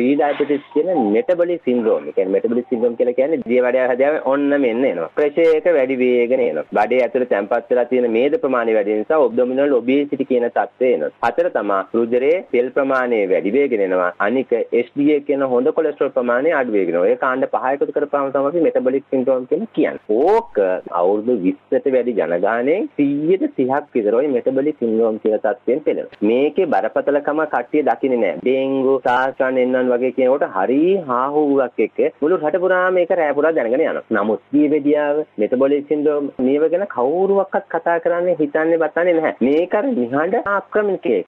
ප්‍රී diabetes කියන metabolic syndrome. ඒ කියන්නේ මෙටබොලික් සින්ඩ්‍රෝම් කියලා කියන්නේ දිය වැඩ හැදියාවේ ඔන්න මෙන්න එනවා. ප්‍රෙෂර් එක වැඩි වේගෙන එනවා. බඩේ ඇතුලේ තැම්පත් වෙලා තියෙන මේද ප්‍රමාණය වැඩි නිසා ඔබ්ඩොමිනල් ඔබේසිටි කියන තත්ත්වය එනවා. හතර තමයි රුධිරයේ තෙල් ප්‍රමාණය වැඩි වේගෙන එනවා. අනික HDL කියන හොඳ කොලෙස්ටරෝල් ප්‍රමාණය අඩු වේගෙන. ඔය කාණ්ඩ පහ එකතු කරපුවාම තමයි අපි මෙටබොලික් සින්ඩ්‍රෝම් කියලා කියන්නේ. ඕක අවුරුදු 20ට වැඩි ජනගහනයෙන් 130ක් විතර ඔය මෙටබොලික් සින්ඩ්‍රෝම් කියලා තත්ත්වයෙන් පෙළෙනවා. මේකේ බරපතලකම කට්ටිය දකින්නේ නැහැ. ඩෙන්ගු, සාස්ත්‍රාන් එන්නන් වගේ කියනකොට හරි හාහුවක් එක්ක මුළු රට පුරාම මේක රෑ පුරා දැනගෙන යනවා. නමුත් දීවැඩියාව, මෙටබොලික් සින්ඩ්‍රෝම් මේව ගැන කවුරුවක්වත් කතා කරන්නේ හිතන්නේ බතන්නේ නැහැ. මේක අර නිහඬ ආක්‍රමණකයක්.